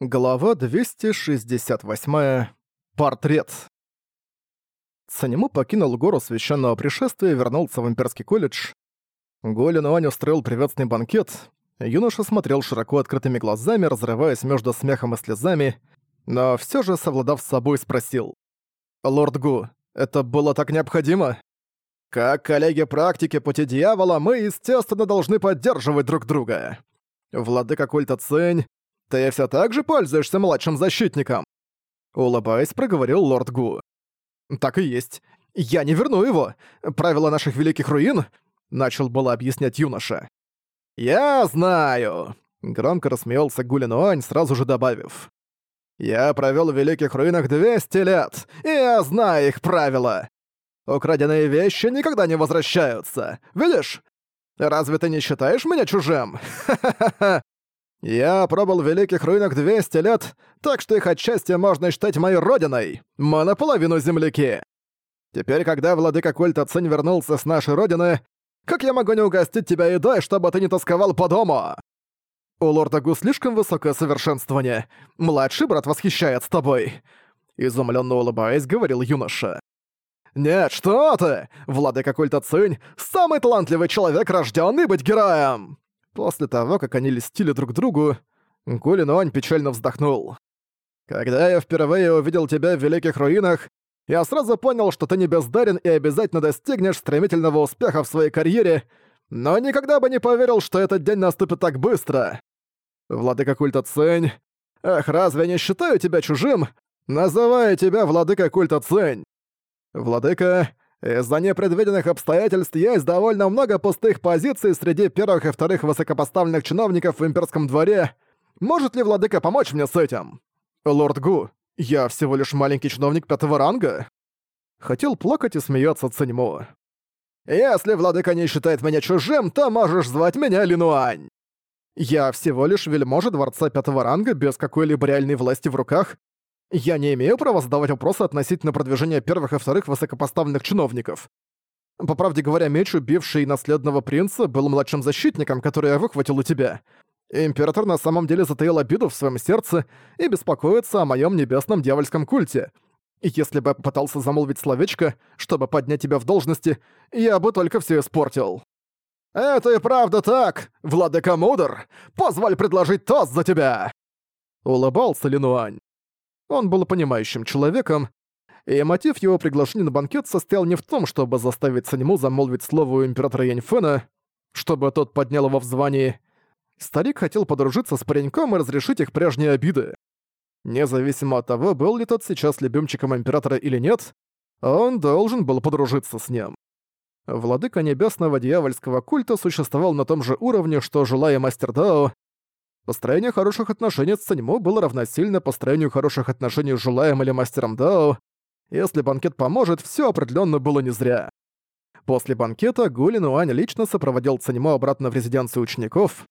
Глава 268. Портрет. Санему покинул гору священного пришествия и вернулся в имперский колледж. Голин Уань устроил приветственный банкет. Юноша смотрел широко открытыми глазами, разрываясь между смехом и слезами, но все же, совладав с собой, спросил. «Лорд Гу, это было так необходимо?» «Как коллеги практики Пути Дьявола, мы, естественно, должны поддерживать друг друга. Владыка культа Цень, ты все так же пользуешься младшим защитником?» Улыбаясь, проговорил лорд Гу. «Так и есть. Я не верну его. Правила наших великих руин...» Начал было объяснять юноша. «Я знаю!» Громко рассмеялся Гулинуань, сразу же добавив. «Я провел в Великих Руинах 200 лет, и я знаю их правила. Украденные вещи никогда не возвращаются. Видишь? Разве ты не считаешь меня чужим? Ха-ха-ха! Я пробыл в Великих Руинах 200 лет, так что их отчасти можно считать моей родиной. Мы наполовину земляки. Теперь, когда владыка культа Цинь вернулся с нашей родины, как я могу не угостить тебя едой, чтобы ты не тосковал по дому? У лорда Гу слишком высокое совершенствование. Младший брат восхищается тобой. Изумленно улыбаясь, говорил юноша. «Нет, что ты! Владыка культа Цинь — самый талантливый человек, рожденный быть героем!» После того, как они листили друг другу, Гулин печально вздохнул. «Когда я впервые увидел тебя в Великих Руинах, я сразу понял, что ты не бездарен и обязательно достигнешь стремительного успеха в своей карьере, но никогда бы не поверил, что этот день наступит так быстро. Владыка культа Цень... Эх, разве я не считаю тебя чужим, называя тебя Владыка культа Цень? Владыка, из-за непредвиденных обстоятельств есть довольно много пустых позиций среди первых и вторых высокопоставленных чиновников в имперском дворе. Может ли владыка помочь мне с этим? Лорд Гу, я всего лишь маленький чиновник пятого ранга. Хотел плакать и смеяться Циньмо. Если владыка не считает меня чужим, то можешь звать меня Линуань. Я всего лишь вельможа дворца пятого ранга без какой-либо реальной власти в руках я не имею права задавать вопросы относительно продвижения первых и вторых высокопоставленных чиновников. По правде говоря, меч, убивший наследного принца, был младшим защитником, который я выхватил у тебя. Император на самом деле затаил обиду в своем сердце и беспокоится о моем небесном дьявольском культе. И если бы я попытался замолвить словечко, чтобы поднять тебя в должности, я бы только все испортил. «Это и правда так, владыка Мудр! Позволь предложить тост за тебя!» Улыбался Линуань. Он был понимающим человеком, и мотив его приглашения на банкет состоял не в том, чтобы заставить Санему замолвить слово у императора Яньфена, чтобы тот поднял его в звании. Старик хотел подружиться с пареньком и разрешить их прежние обиды. Независимо от того, был ли тот сейчас любимчиком императора или нет, он должен был подружиться с ним. Владыка небесного дьявольского культа существовал на том же уровне, что желая мастер Дао, Построение хороших отношений с Саньмо было равносильно построению хороших отношений с Жулаем или Мастером Дао. Если банкет поможет, все определенно было не зря. После банкета Гулин Уань лично сопроводил Цаньмо обратно в резиденцию учеников.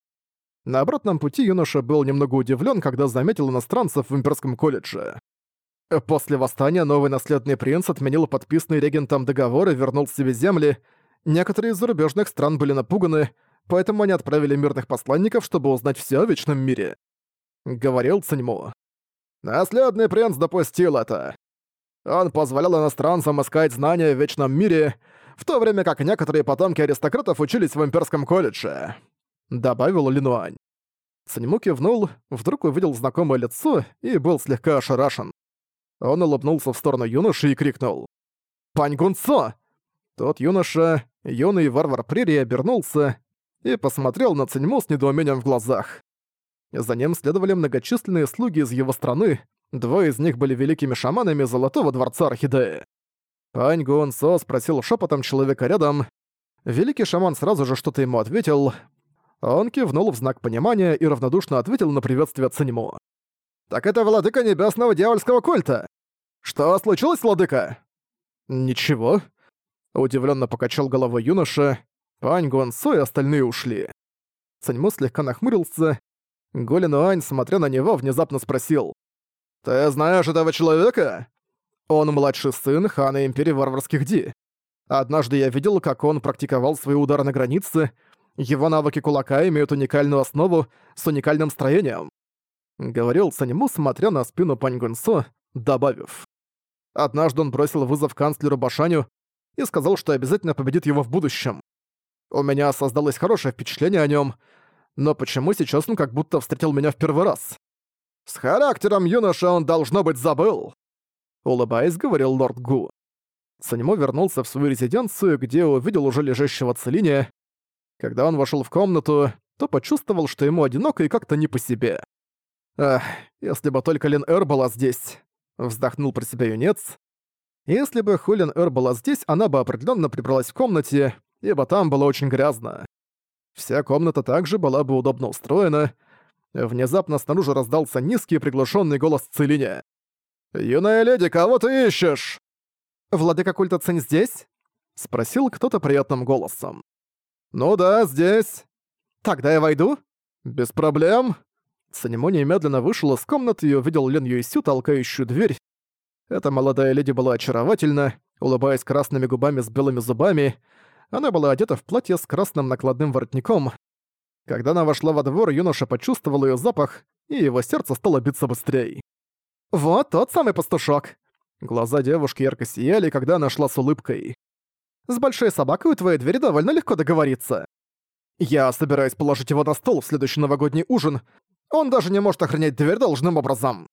На обратном пути юноша был немного удивлен, когда заметил иностранцев в имперском колледже. После восстания новый наследный принц отменил подписанный регентом договор и вернул себе земли. Некоторые из зарубежных стран были напуганы, поэтому они отправили мирных посланников, чтобы узнать все о Вечном мире. Говорил Циньму. Наследный принц допустил это. Он позволял иностранцам искать знания в Вечном мире, в то время как некоторые потомки аристократов учились в имперском колледже. Добавил Линуань. Циньму кивнул, вдруг увидел знакомое лицо и был слегка ошарашен. Он улыбнулся в сторону юноши и крикнул. «Пань Гунцо!» Тот юноша, юный варвар Прерии, обернулся и посмотрел на Циньму с недоумением в глазах. За ним следовали многочисленные слуги из его страны, двое из них были великими шаманами Золотого Дворца Орхидеи. Пань Гуон Со спросил шепотом человека рядом. Великий шаман сразу же что-то ему ответил. Он кивнул в знак понимания и равнодушно ответил на приветствие Циньму. «Так это владыка небесного дьявольского культа! Что случилось, владыка?» «Ничего», — удивленно покачал головой юноша, Пань Гуансо и остальные ушли. Цаньму слегка нахмурился. Голин Уань, смотря на него, внезапно спросил. «Ты знаешь этого человека?» Он младший сын хана Империи Варварских Ди. Однажды я видел, как он практиковал свои удары на границе. Его навыки кулака имеют уникальную основу с уникальным строением. — говорил Санему, смотря на спину Пань Гунсо, добавив. Однажды он бросил вызов канцлеру Башаню и сказал, что обязательно победит его в будущем. У меня создалось хорошее впечатление о нем, но почему сейчас он как будто встретил меня в первый раз? С характером юноша он, должно быть, забыл. Улыбаясь, говорил лорд Гу. Санимо вернулся в свою резиденцию, где увидел уже лежащего Целиния. Когда он вошел в комнату, то почувствовал, что ему одиноко и как-то не по себе. «Эх, если бы только Лин Эр была здесь», — вздохнул про себя юнец. Если бы Хулин Эр была здесь, она бы определенно прибралась в комнате, ибо там было очень грязно. Вся комната также была бы удобно устроена. Внезапно снаружи раздался низкий приглушенный голос Целиня. «Юная леди, кого ты ищешь?» «Владыка культа Цинь здесь?» — спросил кто-то приятным голосом. «Ну да, здесь». «Тогда я войду?» «Без проблем». Санему немедленно вышел из комнаты и увидел Лен Юйсю, толкающую дверь. Эта молодая леди была очаровательна, улыбаясь красными губами с белыми зубами. Она была одета в платье с красным накладным воротником. Когда она вошла во двор, юноша почувствовал ее запах, и его сердце стало биться быстрее. «Вот тот самый пастушок!» Глаза девушки ярко сияли, когда она шла с улыбкой. «С большой собакой у твоей двери довольно легко договориться. Я собираюсь положить его на стол в следующий новогодний ужин. Он даже не может охранять дверь должным образом».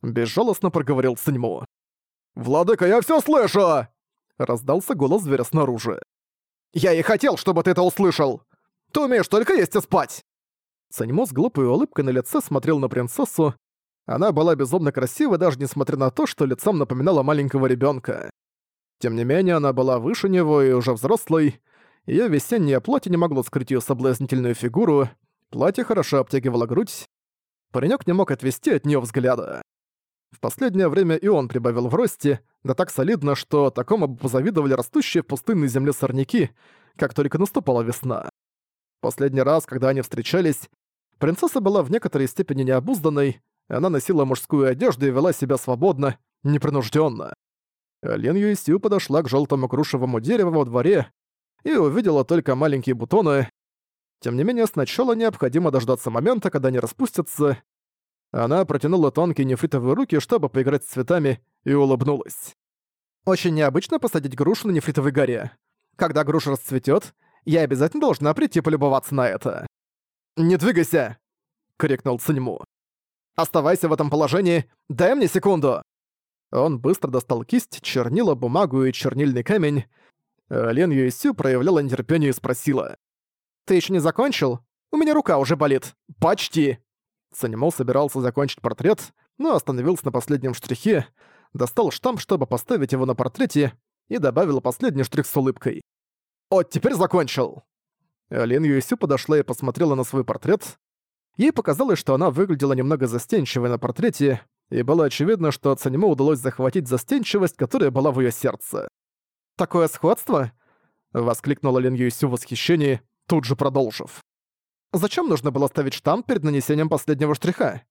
Безжалостно проговорил Саньму. «Владыка, я всё слышу!» Раздался голос зверя снаружи. «Я и хотел, чтобы ты это услышал! Ты умеешь только есть и спать!» Саньму с глупой улыбкой на лице смотрел на принцессу, она была безумно красива, даже несмотря на то, что лицом напоминала маленького ребенка. Тем не менее, она была выше него и уже взрослой. Ее весеннее платье не могло скрыть ее соблазнительную фигуру. Платье хорошо обтягивало грудь. Паренек не мог отвести от нее взгляда. В последнее время и он прибавил в росте, да так солидно, что такому позавидовали растущие в пустынной земле сорняки, как только наступала весна. Последний раз, когда они встречались, принцесса была в некоторой степени необузданной, она носила мужскую одежду и вела себя свободно, непринужденно. Лен Юйсю подошла к желтому крушевому дереву во дворе и увидела только маленькие бутоны. Тем не менее, сначала необходимо дождаться момента, когда они распустятся. Она протянула тонкие нефритовые руки, чтобы поиграть с цветами, и улыбнулась. «Очень необычно посадить грушу на нефритовой горе. Когда груша расцветет, я обязательно должна прийти полюбоваться на это». «Не двигайся!» — крикнул Циньму. Оставайся в этом положении, дай мне секунду!» Он быстро достал кисть, чернила, бумагу и чернильный камень. Лен Юэсю проявляла нетерпение и спросила. «Ты еще не закончил? У меня рука уже болит. Почти!» Санимо собирался закончить портрет, но остановился на последнем штрихе, достал штамп, чтобы поставить его на портрете, и добавил последний штрих с улыбкой. «Вот теперь закончил!» Лен Юэсю подошла и посмотрела на свой портрет. Ей показалось, что она выглядела немного застенчивой на портрете, и было очевидно, что Цанему удалось захватить застенчивость, которая была в её сердце. «Такое сходство?» — воскликнула Лин Юйсю в восхищении, тут же продолжив. «Зачем нужно было ставить штамп перед нанесением последнего штриха?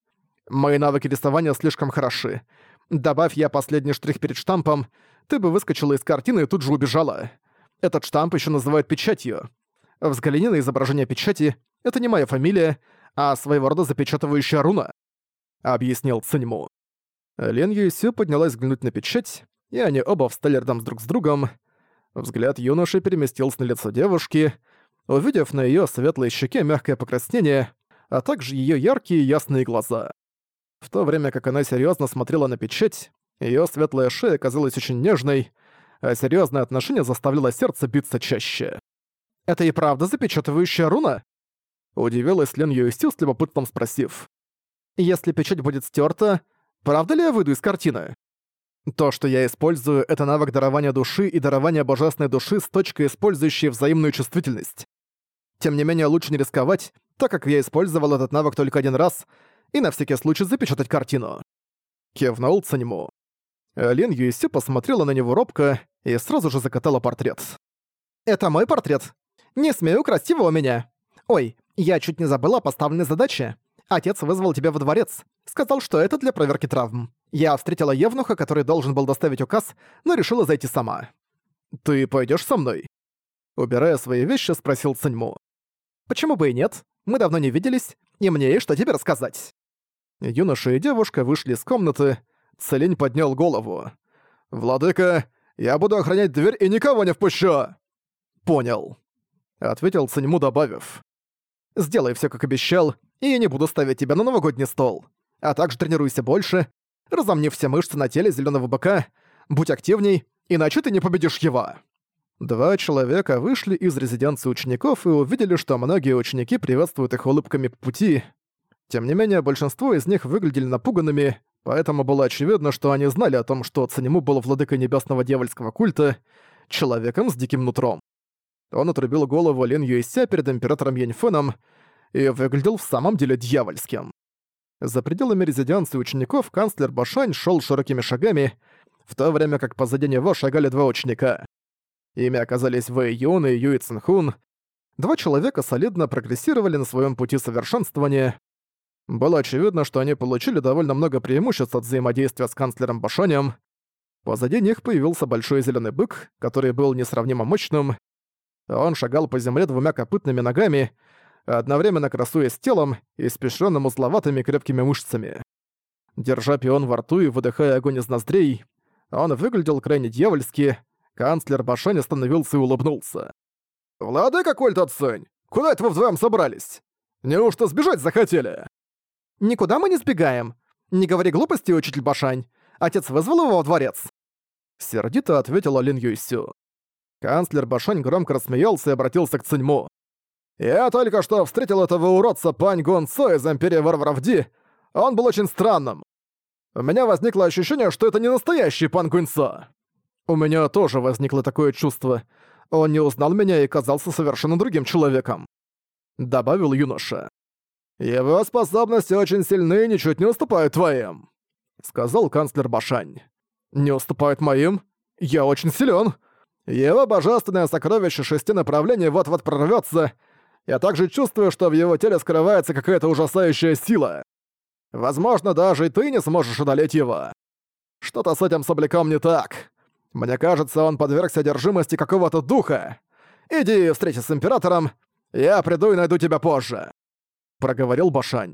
Мои навыки рисования слишком хороши. Добавь я последний штрих перед штампом, ты бы выскочила из картины и тут же убежала. Этот штамп ещё называют печатью. Взгляни на изображение печати, это не моя фамилия, а своего рода запечатывающая руна», — объяснил Циньму. Лен Юйсю поднялась взглянуть на печать, и они оба встали рядом друг с другом. Взгляд юноши переместился на лицо девушки, увидев на её светлой щеке мягкое покраснение, а также её яркие ясные глаза. В то время как она серьёзно смотрела на печать, её светлая шея казалась очень нежной, а серьёзное отношение заставляло сердце биться чаще. «Это и правда запечатывающая руна?» Удивилась Лен Юэсю с любопытством спросив. «Если печать будет стерта, правда ли я выйду из картины?» То, что я использую, это навык дарования души и дарования божественной души с точкой, использующей взаимную чувствительность. Тем не менее, лучше не рисковать, так как я использовал этот навык только один раз, и на всякий случай запечатать картину. Кивнул Цанему. Лин Юйсю посмотрела на него робко и сразу же закатала портрет. «Это мой портрет. Не смею украсть его у меня. Ой, я чуть не забыла о поставленной задаче. Отец вызвал тебя во дворец. Сказал, что это для проверки травм. Я встретила Евнуха, который должен был доставить указ, но решила зайти сама. «Ты пойдешь со мной?» Убирая свои вещи, спросил Циньму. «Почему бы и нет? Мы давно не виделись, и мне есть что тебе рассказать». Юноша и девушка вышли из комнаты. Целень поднял голову. «Владыка, я буду охранять дверь и никого не впущу!» «Понял», — ответил Циньму, добавив. «Сделай все, как обещал, и я не буду ставить тебя на новогодний стол. А также тренируйся больше, разомни все мышцы на теле зеленого быка, будь активней, иначе ты не победишь его». Два человека вышли из резиденции учеников и увидели, что многие ученики приветствуют их улыбками по пути. Тем не менее, большинство из них выглядели напуганными, поэтому было очевидно, что они знали о том, что Цанему был владыкой небесного дьявольского культа, человеком с диким нутром. Он отрубил голову Лин Юйся перед императором Яньфеном и выглядел в самом деле дьявольским. За пределами резиденции учеников канцлер Башань шел широкими шагами, в то время как позади него шагали два ученика. Ими оказались Вэй Юн и Юй Цинхун. Два человека солидно прогрессировали на своем пути совершенствования. Было очевидно, что они получили довольно много преимуществ от взаимодействия с канцлером Башонем. Позади них появился большой зеленый бык, который был несравнимо мощным. Он шагал по земле двумя копытными ногами, одновременно красуясь телом и спешенным узловатыми крепкими мышцами. Держа пион во рту и выдыхая огонь из ноздрей, он выглядел крайне дьявольски, Канцлер Башань остановился и улыбнулся. «Владыка Кольта Цинь, куда это вы вдвоем собрались? Неужто сбежать захотели?» «Никуда мы не сбегаем. Не говори глупости, учитель Башань. Отец вызвал его во дворец». Сердито ответила Лин Юйсю. Канцлер Башань громко рассмеялся и обратился к Циньму. «Я только что встретил этого уродца Пань Гон Со из Империи Варваров Ди. Он был очень странным. У меня возникло ощущение, что это не настоящий Пан Гун Со. У меня тоже возникло такое чувство. Он не узнал меня и казался совершенно другим человеком. Добавил юноша. «Его способности очень сильны и ничуть не уступают твоим», — сказал канцлер Башань. «Не уступают моим? Я очень силен. Его божественное сокровище шести направлений вот-вот прорвется. Я также чувствую, что в его теле скрывается какая-то ужасающая сила. Возможно, даже и ты не сможешь одолеть его. Что-то с этим собляком не так. Мне кажется, он подвергся одержимости какого-то духа. Иди встретись с Императором, я приду и найду тебя позже», — проговорил Башань.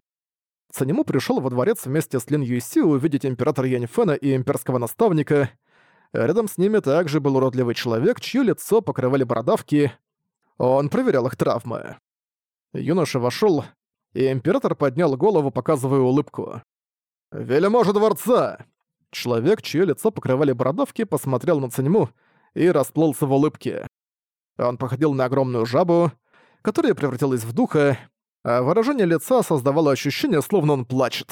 Цанему пришел во дворец вместе с Лин Юйси увидеть Императора Яньфена и Имперского Наставника. Рядом с ними также был уродливый человек, чье лицо покрывали бородавки. Он проверял их травмы. Юноша вошел, и Император поднял голову, показывая улыбку. «Вельможа дворца! Человек, чье лицо покрывали бородавки, посмотрел на Циньму и расплылся в улыбке. Он походил на огромную жабу, которая превратилась в духа, а выражение лица создавало ощущение, словно он плачет.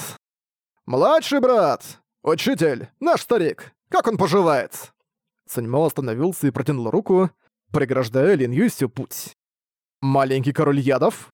«Младший брат! Учитель! Наш старик! Как он поживает?» Циньмо остановился и протянул руку, преграждая Лин Юсю путь. «Маленький король ядов?»